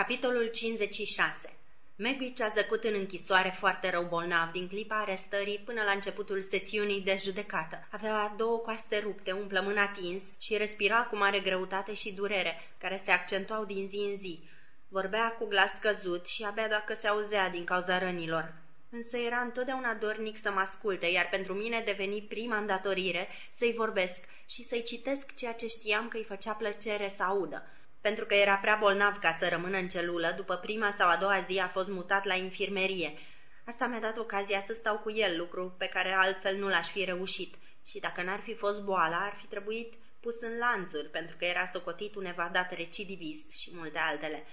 Capitolul 56 Megwitch a zăcut în închisoare foarte rău bolnav din clipa arestării până la începutul sesiunii de judecată. Avea două coaste rupte, un plămân atins și respira cu mare greutate și durere, care se accentuau din zi în zi. Vorbea cu glas căzut și abia dacă se auzea din cauza rănilor. Însă era întotdeauna dornic să mă asculte, iar pentru mine deveni prima îndatorire să-i vorbesc și să-i citesc ceea ce știam că îi făcea plăcere să audă pentru că era prea bolnav ca să rămână în celulă, după prima sau a doua zi a fost mutat la infirmerie. Asta mi-a dat ocazia să stau cu el, lucru pe care altfel nu l-aș fi reușit. Și dacă n-ar fi fost boala, ar fi trebuit pus în lanțuri, pentru că era socotit un evadat recidivist și multe altele.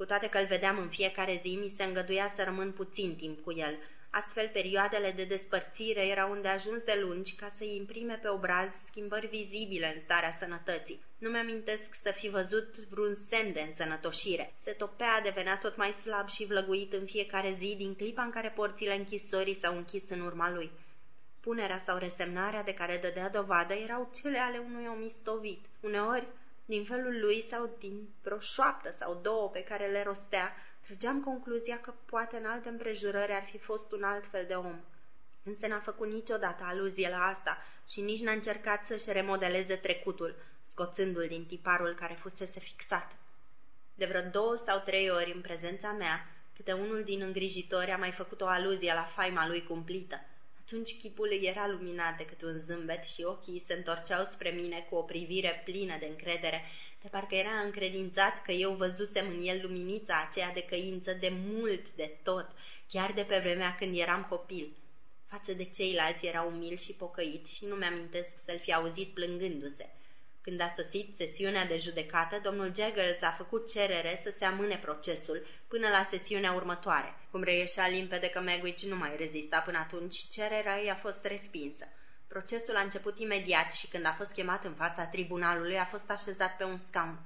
Cu toate că îl vedeam în fiecare zi, mi se îngăduia să rămân puțin timp cu el – Astfel, perioadele de despărțire erau unde ajuns de lungi ca să-i imprime pe obraz schimbări vizibile în starea sănătății. Nu mi-amintesc să fi văzut vreun semn de însănătoșire. Se topea, devenea tot mai slab și vlăguit în fiecare zi din clipa în care porțile închisorii s-au închis în urma lui. Punerea sau resemnarea de care dădea dovadă erau cele ale unui om istovit. Uneori, din felul lui sau din vreo șoaptă sau două pe care le rostea, Trăgeam concluzia că poate în alte împrejurări ar fi fost un alt fel de om. Însă n-a făcut niciodată aluzie la asta și nici n-a încercat să-și remodeleze trecutul, scoțându-l din tiparul care fusese fixat. De vreo două sau trei ori în prezența mea, câte unul din îngrijitori a mai făcut o aluzie la faima lui cumplită. Atunci chipul era luminat decât un zâmbet și ochii se întorceau spre mine cu o privire plină de încredere de parcă era încredințat că eu văzusem în el luminița aceea de căință de mult de tot, chiar de pe vremea când eram copil. Față de ceilalți era umil și pocăit și nu mi-amintesc să-l fi auzit plângându-se. Când a sosit sesiunea de judecată, domnul Jaggers a făcut cerere să se amâne procesul până la sesiunea următoare. Cum reieșea limpede că Megwitch nu mai rezista până atunci, cererea ei a fost respinsă. Procesul a început imediat și când a fost chemat în fața tribunalului a fost așezat pe un scaun.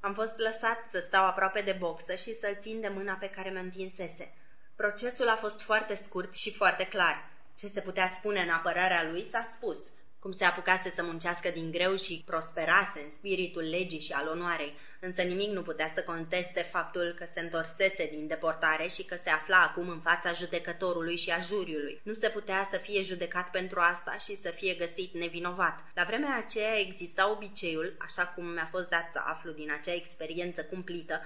Am fost lăsat să stau aproape de boxă și să-l țin de mâna pe care mă întinsese. Procesul a fost foarte scurt și foarte clar. Ce se putea spune în apărarea lui s-a spus cum se apucase să muncească din greu și prosperase în spiritul legii și al onoarei, însă nimic nu putea să conteste faptul că se întorsese din deportare și că se afla acum în fața judecătorului și a juriului. Nu se putea să fie judecat pentru asta și să fie găsit nevinovat. La vremea aceea exista obiceiul, așa cum mi-a fost dat să aflu din acea experiență cumplită,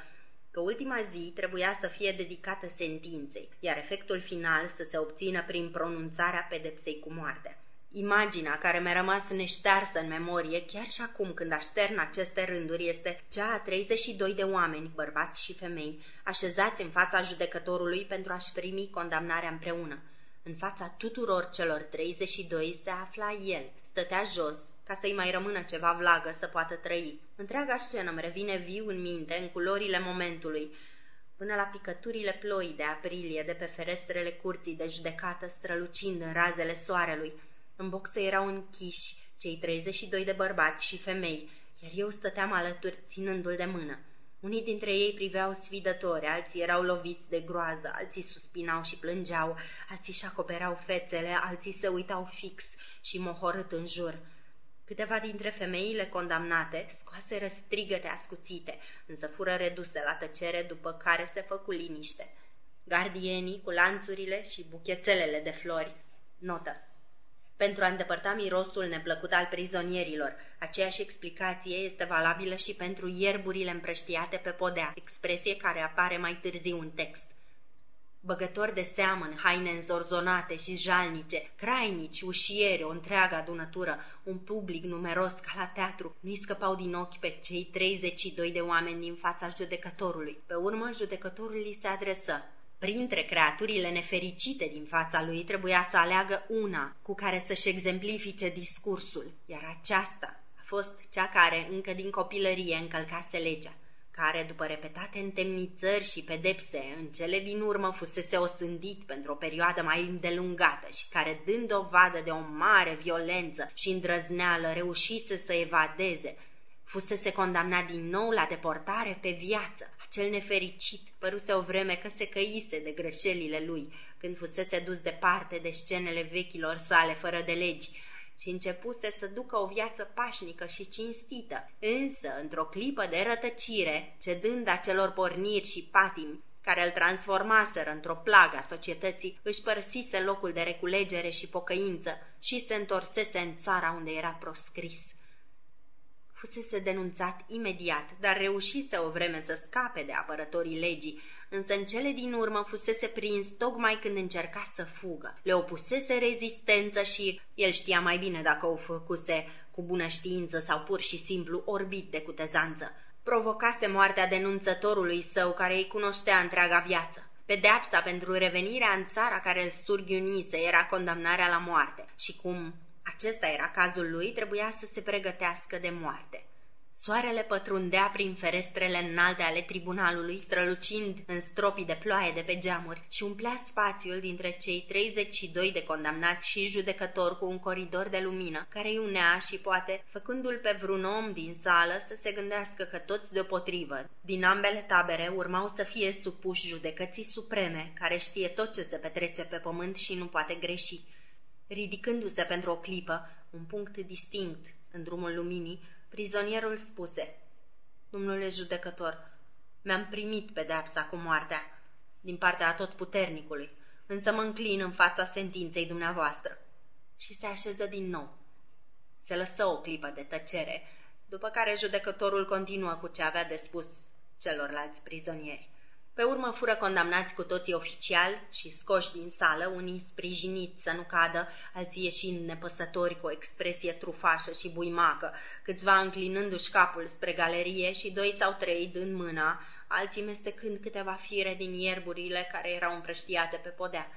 că ultima zi trebuia să fie dedicată sentinței, iar efectul final să se obțină prin pronunțarea pedepsei cu moarte. Imaginea care mi-a rămas neștearsă în memorie, chiar și acum când aștern aceste rânduri, este cea a 32 de oameni, bărbați și femei, așezați în fața judecătorului pentru a-și primi condamnarea împreună. În fața tuturor celor 32 se afla el, stătea jos, ca să-i mai rămână ceva vlagă să poată trăi. Întreaga scenă îmi revine viu în minte, în culorile momentului, până la picăturile ploii de aprilie de pe ferestrele curții de judecată strălucind în razele soarelui, în boxă erau închiși cei 32 de bărbați și femei, iar eu stăteam alături ținându-l de mână. Unii dintre ei priveau sfidători, alții erau loviți de groază, alții suspinau și plângeau, alții și acoperau fețele, alții se uitau fix și mohorât în jur. Câteva dintre femeile condamnate scoaseră strigăte ascuțite, însă fură reduse la tăcere după care se făcu liniște. Gardienii cu lanțurile și buchețelele de flori. Notă pentru a îndepărta mirosul neplăcut al prizonierilor. Aceeași explicație este valabilă și pentru ierburile împrăștiate pe podea, expresie care apare mai târziu în text. Băgători de seamă în haine înzorzonate și jalnice, crainici, ușieri, o întreagă adunătură, un public numeros ca la teatru, nu-i scăpau din ochi pe cei 32 de oameni din fața judecătorului. Pe urmă, judecătorul li se adresă. Printre creaturile nefericite din fața lui trebuia să aleagă una cu care să-și exemplifice discursul, iar aceasta a fost cea care încă din copilărie încălcase legea, care, după repetate întemnițări și pedepse, în cele din urmă fusese osândit pentru o perioadă mai îndelungată și care, dând dovadă de o mare violență și îndrăzneală, reușise să evadeze, fusese condamnat din nou la deportare pe viață, cel nefericit păruse o vreme că se căise de greșelile lui, când fusese dus departe de scenele vechilor sale fără de legi. și începuse să ducă o viață pașnică și cinstită, însă, într-o clipă de rătăcire, cedând acelor porniri și patimi, care îl transformaseră într-o plagă a societății, își părăsise locul de reculegere și pocăință și se întorsese în țara unde era proscris. Fusese denunțat imediat, dar reușise o vreme să scape de apărătorii legii, însă în cele din urmă fusese prins tocmai când încerca să fugă. Le opusese rezistență și el știa mai bine dacă o făcuse cu bună știință sau pur și simplu orbit de cutezanță. Provocase moartea denunțătorului său care îi cunoștea întreaga viață. Pedeapsa pentru revenirea în țara care îl surghiunise era condamnarea la moarte și cum acesta era cazul lui, trebuia să se pregătească de moarte. Soarele pătrundea prin ferestrele înalte ale tribunalului, strălucind în stropii de ploaie de pe geamuri și umplea spațiul dintre cei 32 de condamnați și judecători cu un coridor de lumină, care îi unea și poate, făcându-l pe vreun om din sală, să se gândească că toți deopotrivă, din ambele tabere, urmau să fie supuși judecății supreme, care știe tot ce se petrece pe pământ și nu poate greși. Ridicându-se pentru o clipă, un punct distinct în drumul luminii, prizonierul spuse, Domnule judecător, mi-am primit pedeapsa cu moartea din partea atotputernicului, însă mă înclin în fața sentinței dumneavoastră. Și se așeză din nou. Se lăsă o clipă de tăcere, după care judecătorul continuă cu ce avea de spus celorlalți prizonieri. Pe urmă fură condamnați cu toții oficial și scoși din sală, unii sprijiniți să nu cadă, alții ieșind nepăsători cu o expresie trufașă și buimacă, câțiva înclinându-și capul spre galerie și doi sau trei dând mâna, alții mestecând câteva fire din ierburile care erau împrăștiate pe podea.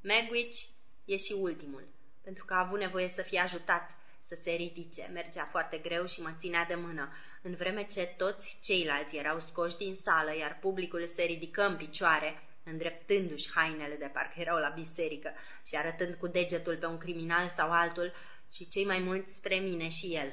Megwitch ieși ultimul, pentru că a avut nevoie să fie ajutat să se ridice, mergea foarte greu și mă ținea de mână. În vreme ce toți ceilalți erau scoși din sală, iar publicul se ridică în picioare, îndreptându-și hainele de parcă erau la biserică și arătând cu degetul pe un criminal sau altul și cei mai mulți spre mine și el.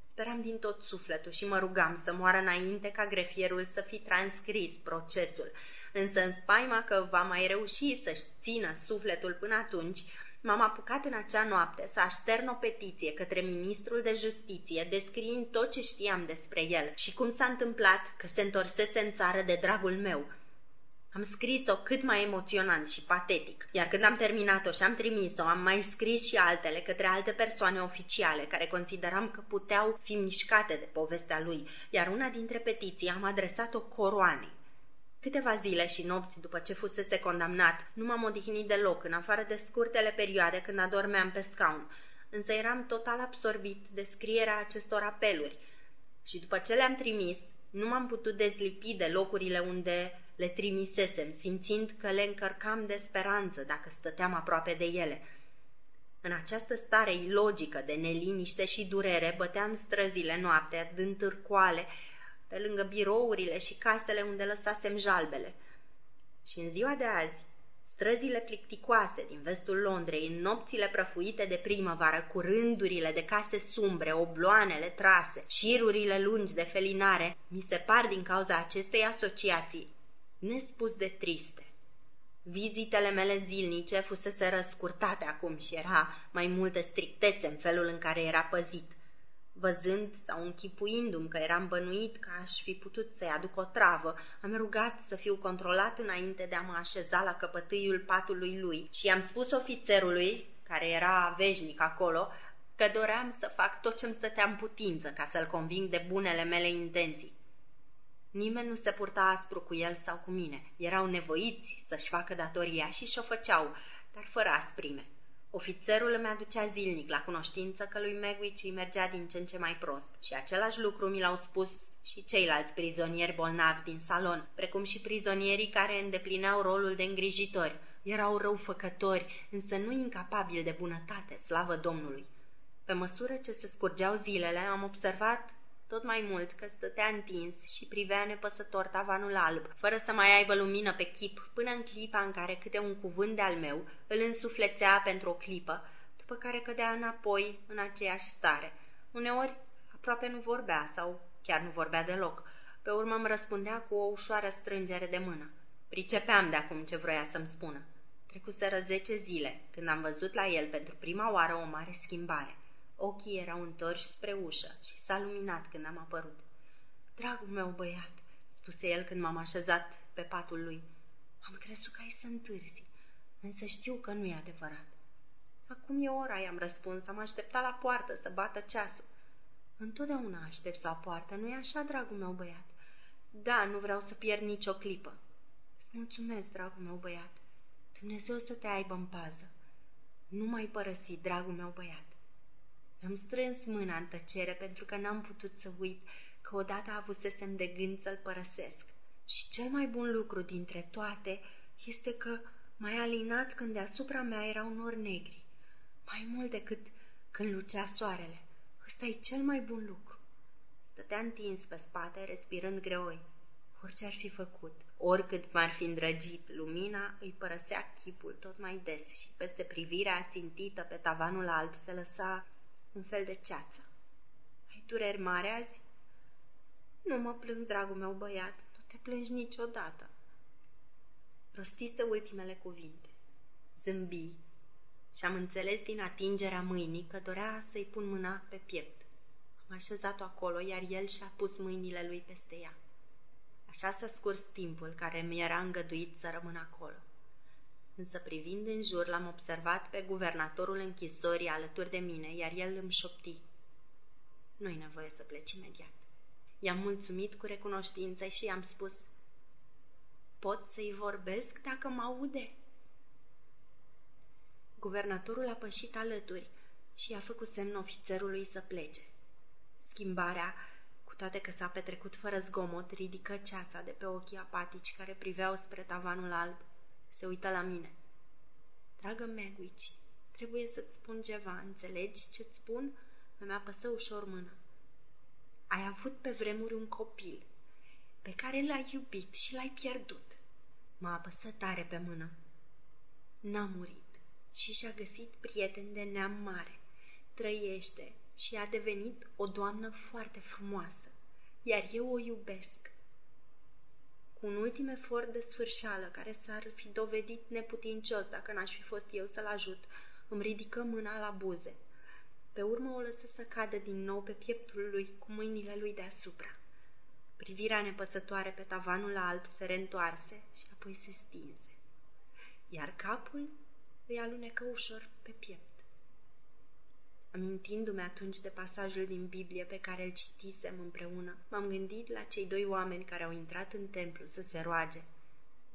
Speram din tot sufletul și mă rugam să moară înainte ca grefierul să fi transcris procesul, însă în spaima că va mai reuși să-și țină sufletul până atunci, M-am apucat în acea noapte să aștern o petiție către ministrul de justiție, descriind tot ce știam despre el și cum s-a întâmplat că se întorsese în țară de dragul meu. Am scris-o cât mai emoționant și patetic, iar când am terminat-o și am trimis-o, am mai scris și altele către alte persoane oficiale care consideram că puteau fi mișcate de povestea lui, iar una dintre petiții am adresat-o coroanei. Câteva zile și nopți după ce fusese condamnat, nu m-am odihnit deloc, în afară de scurtele perioade când adormeam pe scaun, însă eram total absorbit de scrierea acestor apeluri. Și după ce le-am trimis, nu m-am putut dezlipi de locurile unde le trimisesem, simțind că le încărcam de speranță dacă stăteam aproape de ele. În această stare ilogică de neliniște și durere băteam străzile noaptea, dând târcoale, pe lângă birourile și casele unde lăsasem jalbele. Și în ziua de azi, străzile plicticoase din vestul Londrei, în nopțile prăfuite de primăvară, cu rândurile de case sumbre, obloanele trase, șirurile lungi de felinare, mi se par din cauza acestei asociații nespus de triste. Vizitele mele zilnice fusese răscurtate acum și era mai multă strictețe în felul în care era păzit – Văzând sau închipuindu-mi că eram bănuit că aș fi putut să-i aduc o travă, am rugat să fiu controlat înainte de a mă așeza la căpătâiul patului lui și am spus ofițerului, care era veșnic acolo, că doream să fac tot ce-mi stătea în putință ca să-l conving de bunele mele intenții. Nimeni nu se purta aspru cu el sau cu mine. Erau nevoiți să-și facă datoria și și-o făceau, dar fără asprime. Ofițerul îmi aducea zilnic la cunoștință că lui Megwitch îi mergea din ce în ce mai prost și același lucru mi l-au spus și ceilalți prizonieri bolnavi din salon, precum și prizonierii care îndeplineau rolul de îngrijitori. Erau răufăcători, însă nu incapabili de bunătate, slavă Domnului. Pe măsură ce se scurgeau zilele, am observat tot mai mult că stătea întins și privea nepăsător tavanul alb, fără să mai aibă lumină pe chip, până în clipa în care câte un cuvânt de-al meu îl însuflețea pentru o clipă, după care cădea înapoi în aceeași stare. Uneori aproape nu vorbea sau chiar nu vorbea deloc. Pe urmă îmi răspundea cu o ușoară strângere de mână. Pricepeam de acum ce vroia să-mi spună. Trecuseră zece zile când am văzut la el pentru prima oară o mare schimbare – Ochii erau întorși spre ușă și s-a luminat când am apărut. Dragul meu băiat, spuse el când m-am așezat pe patul lui, am crezut că ai să întârzi, însă știu că nu e adevărat. Acum e ora, i-am răspuns, am așteptat la poartă să bată ceasul. Întotdeauna aștept la poartă, nu-i așa, dragul meu băiat? Da, nu vreau să pierd nicio clipă. Îți mulțumesc, dragul meu băiat. Dumnezeu să te aibă în pază. Nu mai părăsi, dragul meu băiat. Am strâns mâna în tăcere pentru că n-am putut să uit că odată avusesem de gând să-l părăsesc. Și cel mai bun lucru dintre toate este că mai alinat când deasupra mea erau nori negri, mai mult decât când lucea soarele. Ăsta e cel mai bun lucru. Stătea întins pe spate, respirând greoi. Orice ar fi făcut, oricât m-ar fi îndrăgit, lumina îi părăsea chipul tot mai des și peste privirea țintită pe tavanul alb se lăsa un fel de ceață. Ai dureri mare azi? Nu mă plâng, dragul meu băiat, nu te plângi niciodată. Rostise ultimele cuvinte. Zâmbi și am înțeles din atingerea mâinii că dorea să-i pun mâna pe piept. Am așezat-o acolo, iar el și-a pus mâinile lui peste ea. Așa s-a scurs timpul care mi era îngăduit să rămân acolo. Însă privind în jur l-am observat pe guvernatorul închisorii alături de mine, iar el îmi șopti. Nu-i nevoie să pleci imediat. I-am mulțumit cu recunoștință și i-am spus Pot să-i vorbesc dacă mă aude?" Guvernatorul a pășit alături și i-a făcut semn ofițerului să plece. Schimbarea, cu toate că s-a petrecut fără zgomot, ridică ceața de pe ochii apatici care priveau spre tavanul alb. Se uită la mine. Dragă Megwici, trebuie să-ți spun ceva, înțelegi ce-ți spun? Mi-a apăsă ușor mână. Ai avut pe vremuri un copil pe care l-ai iubit și l-ai pierdut. M-a apăsat tare pe mână. N-a murit și și-a găsit prieten de neam mare. Trăiește și a devenit o doamnă foarte frumoasă, iar eu o iubesc. Cu un ultim efort de sfârșeală, care s-ar fi dovedit neputincios dacă n-aș fi fost eu să-l ajut, îmi ridică mâna la buze. Pe urmă o lăsă să cadă din nou pe pieptul lui cu mâinile lui deasupra. Privirea nepăsătoare pe tavanul alb se reîntoarse și apoi se stinse, iar capul îi alunecă ușor pe piept. Amintindu-mi atunci de pasajul din Biblie pe care îl citisem împreună, m-am gândit la cei doi oameni care au intrat în templu să se roage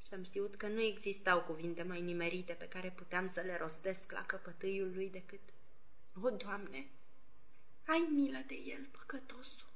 și am știut că nu existau cuvinte mai nimerite pe care puteam să le rostesc la căpătâiul lui decât O, Doamne, ai milă de el, păcătosul!